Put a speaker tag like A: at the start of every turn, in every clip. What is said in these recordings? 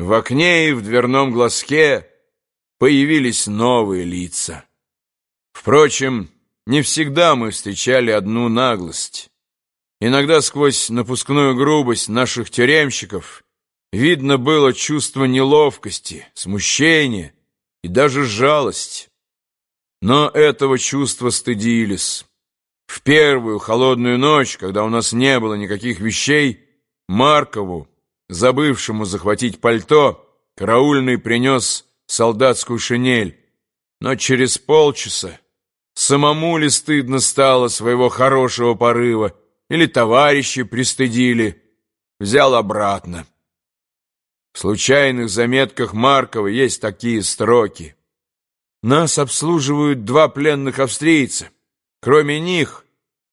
A: В окне и в дверном глазке появились новые лица. Впрочем, не всегда мы встречали одну наглость. Иногда сквозь напускную грубость наших тюремщиков видно было чувство неловкости, смущения и даже жалость. Но этого чувства стыдились. В первую холодную ночь, когда у нас не было никаких вещей, Маркову, забывшему захватить пальто, караульный принес солдатскую шинель. Но через полчаса самому ли стыдно стало своего хорошего порыва, или товарищи пристыдили, взял обратно. В случайных заметках Маркова есть такие строки. Нас обслуживают два пленных австрийца. Кроме них,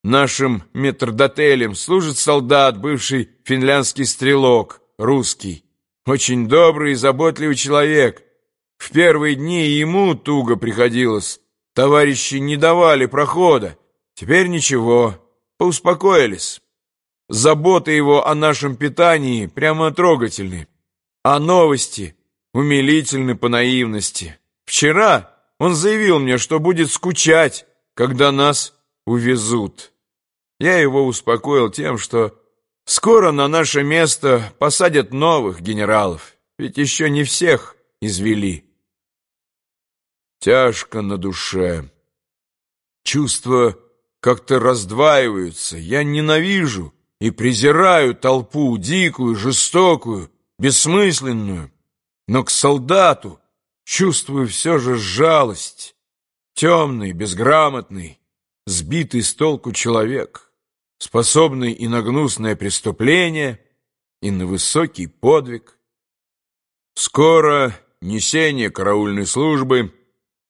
A: нашим метрдотелем служит солдат, бывший финляндский стрелок, русский. Очень добрый и заботливый человек. В первые дни ему туго приходилось. Товарищи не давали прохода. Теперь ничего, поуспокоились. Заботы его о нашем питании прямо трогательны. А новости умилительны по наивности. Вчера он заявил мне, что будет скучать, когда нас увезут. Я его успокоил тем, что скоро на наше место посадят новых генералов, ведь еще не всех извели. Тяжко на душе. Чувства как-то раздваиваются. Я ненавижу и презираю толпу дикую, жестокую, бессмысленную. Но к солдату чувствую все же жалость. Темный, безграмотный, сбитый с толку человек, способный и на гнусное преступление, и на высокий подвиг. Скоро несение караульной службы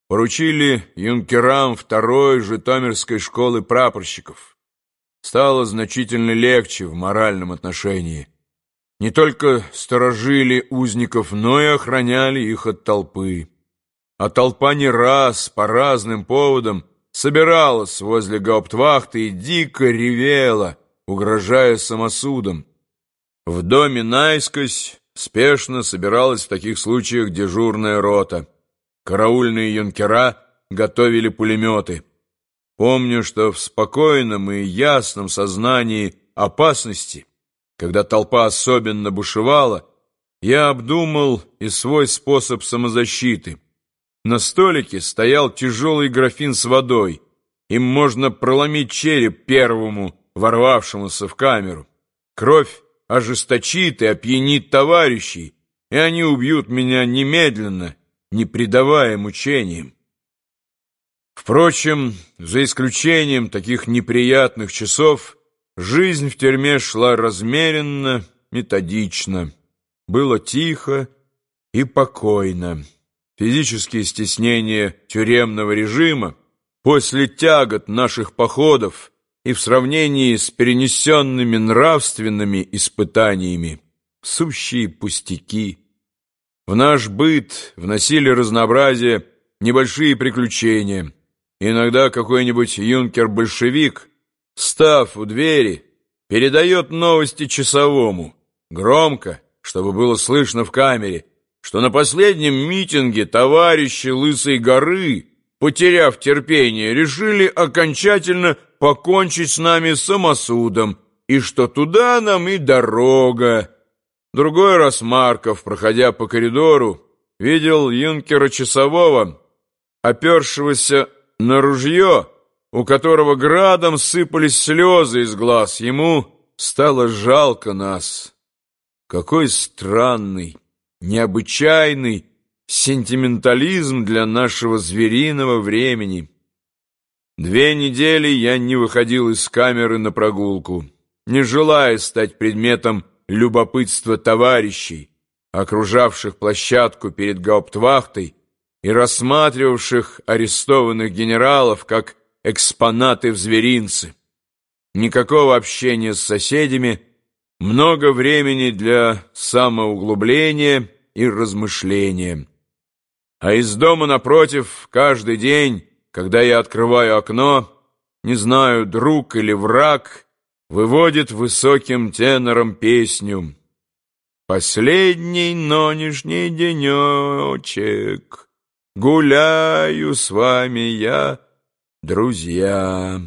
A: поручили юнкерам второй Житомирской школы прапорщиков. Стало значительно легче в моральном отношении. Не только сторожили узников, но и охраняли их от толпы. А толпа не раз, по разным поводам, собиралась возле гауптвахты и дико ревела, угрожая самосудом. В доме наискось спешно собиралась в таких случаях дежурная рота. Караульные юнкера готовили пулеметы. Помню, что в спокойном и ясном сознании опасности когда толпа особенно бушевала, я обдумал и свой способ самозащиты. На столике стоял тяжелый графин с водой. Им можно проломить череп первому, ворвавшемуся в камеру. Кровь ожесточит и опьянит товарищей, и они убьют меня немедленно, не предавая мучениям. Впрочем, за исключением таких неприятных часов, Жизнь в тюрьме шла размеренно, методично. Было тихо и покойно. Физические стеснения тюремного режима после тягот наших походов и в сравнении с перенесенными нравственными испытаниями сущие пустяки. В наш быт вносили разнообразие небольшие приключения. Иногда какой-нибудь юнкер-большевик – став у двери, передает новости часовому, громко, чтобы было слышно в камере, что на последнем митинге товарищи Лысой горы, потеряв терпение, решили окончательно покончить с нами самосудом, и что туда нам и дорога. Другой раз Марков, проходя по коридору, видел юнкера часового, опершегося на ружье, у которого градом сыпались слезы из глаз. Ему стало жалко нас. Какой странный, необычайный сентиментализм для нашего звериного времени. Две недели я не выходил из камеры на прогулку, не желая стать предметом любопытства товарищей, окружавших площадку перед гауптвахтой и рассматривавших арестованных генералов как экспонаты в зверинце. Никакого общения с соседями, много времени для самоуглубления и размышления. А из дома напротив каждый день, когда я открываю окно, не знаю, друг или враг, выводит высоким тенором песню Последний нынешний денечек Гуляю с вами я, друзья.